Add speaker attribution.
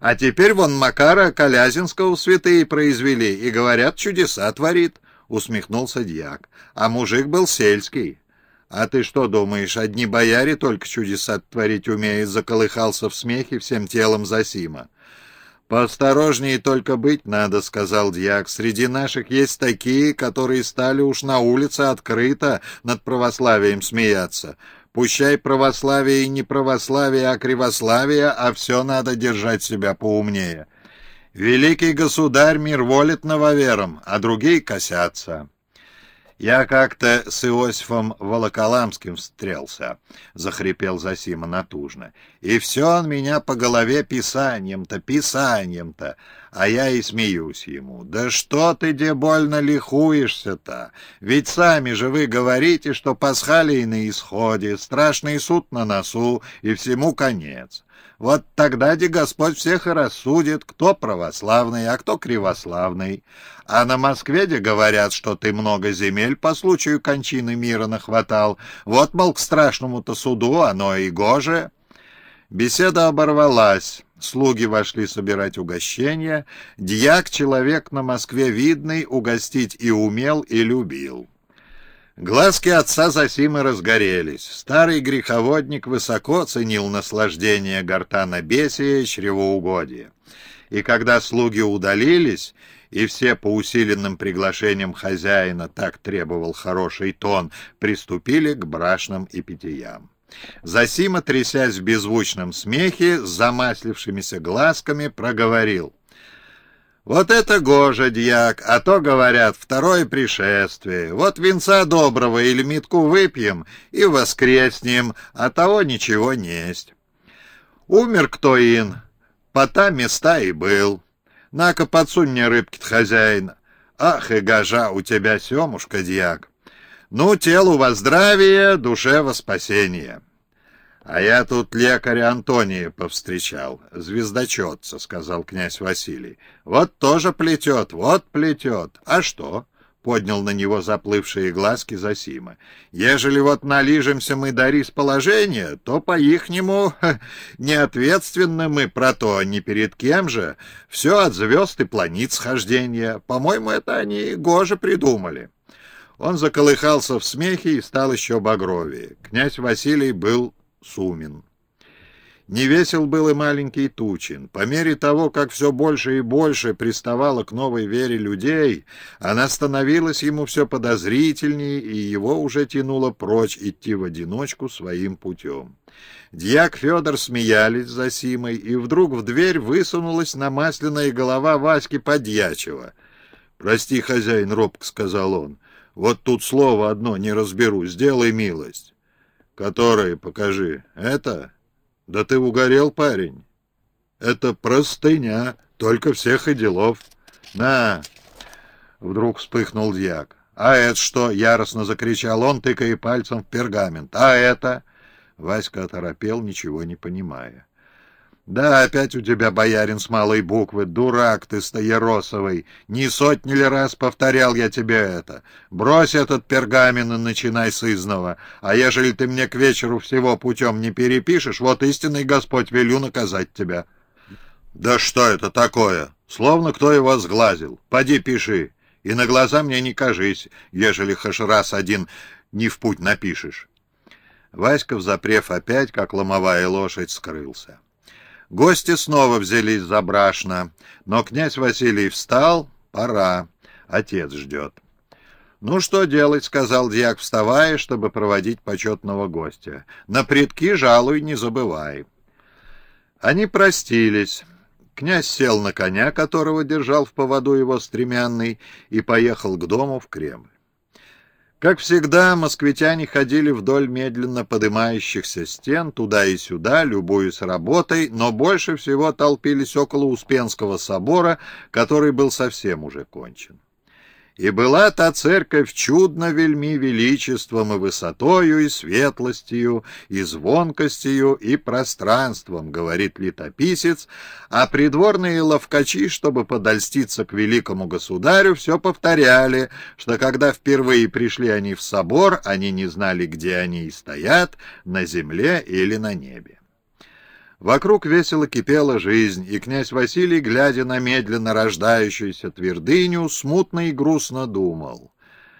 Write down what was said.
Speaker 1: А теперь вон Макара Колязинского святые произвели, и, говорят, чудеса творит, — усмехнулся дьяк. А мужик был сельский. «А ты что думаешь, одни бояре только чудеса творить умеют?» Заколыхался в смехе всем телом Засима. «Поосторожнее только быть надо», — сказал дьяк. «Среди наших есть такие, которые стали уж на улице открыто над православием смеяться. Пущай православие и не православие, а кривославие, а все надо держать себя поумнее. Великий государь мир волит нововерам, а другие косятся». «Я как-то с Иосифом Волоколамским встрелся», — захрипел Засима натужно. «И все он меня по голове писанием-то, писанием-то, а я и смеюсь ему. Да что ты, где больно лихуешься-то? Ведь сами же вы говорите, что пасхалий на исходе, страшный суд на носу, и всему конец. Вот тогда де Господь всех и рассудит, кто православный, а кто кривославный. А на Москве де говорят, что ты много земель по случаю кончины мира нахватал. Вот, мол, к страшному-то суду оно и гоже. Беседа оборвалась. Слуги вошли собирать угощения. Дьяк, человек на Москве видный, угостить и умел, и любил. Глазки отца Зосимы разгорелись. Старый греховодник высоко ценил наслаждение гортанобесия и чревоугодия. И когда слуги удалились, и все по усиленным приглашениям хозяина, так требовал хороший тон, приступили к брашным и питьям. Зосима, трясясь в беззвучном смехе, с замаслившимися глазками, проговорил. Вот это гоже, дьяк, а то, говорят, второе пришествие. Вот венца доброго или метку выпьем и воскреснем, а того ничего несть. Умер кто ин, по та места и был. На-ка подсунь мне рыбки хозяин. Ах и гажа у тебя, семушка, дьяк. Ну, телу во здравие, душе во спасение. «А я тут лекаря Антония повстречал, звездочетца», — сказал князь Василий. «Вот тоже плетет, вот плетет. А что?» — поднял на него заплывшие глазки Засима. «Ежели вот налижемся мы до положения, то по-ихнему неответственно мы про то, ни перед кем же. Все от звезд и планет схождения. По-моему, это они гоже придумали». Он заколыхался в смехе и стал еще багровее. Князь Василий был Сумин. Невесел был и маленький Тучин. По мере того, как все больше и больше приставало к новой вере людей, она становилась ему все подозрительнее, и его уже тянуло прочь идти в одиночку своим путем. Дьяк Федор смеялись за Симой, и вдруг в дверь высунулась намасленная голова Васьки Подьячева. «Прости, хозяин, робко», — сказал он, — «вот тут слово одно не разберу, сделай милость». «Которые, покажи. Это? Да ты угорел, парень. Это простыня, только всех и делов. На!» Вдруг вспыхнул дьяк. «А это что?» — яростно закричал он, тыкая пальцем в пергамент. «А это?» Васька оторопел, ничего не понимая. «Да, опять у тебя, боярин, с малой буквы. Дурак ты, Стояросовый. Не сотни ли раз повторял я тебе это. Брось этот пергамент и начинай с изного. А ежели ты мне к вечеру всего путем не перепишешь, вот истинный Господь велю наказать тебя». «Да что это такое? Словно кто его сглазил. Поди пиши. И на глаза мне не кажись, ежели хоть раз один не в путь напишешь». Васька, взапрев опять, как ломовая лошадь, скрылся. Гости снова взялись за брашно, но князь Василий встал, пора, отец ждет. «Ну, что делать?» — сказал дьяк, вставая, чтобы проводить почетного гостя. «На предки жалуй, не забывай». Они простились. Князь сел на коня, которого держал в поводу его стремянный, и поехал к дому в Кремль. Как всегда, москвитяне ходили вдоль медленно поднимающихся стен, туда и сюда, любуясь работой, но больше всего толпились около Успенского собора, который был совсем уже кончен. И была та церковь чудно вельми величеством и высотою, и светлостью, и звонкостью, и пространством, говорит летописец, а придворные ловкачи, чтобы подольститься к великому государю, все повторяли, что когда впервые пришли они в собор, они не знали, где они и стоят, на земле или на небе. Вокруг весело кипела жизнь, и князь Василий, глядя на медленно рождающуюся твердыню, смутно и грустно думал.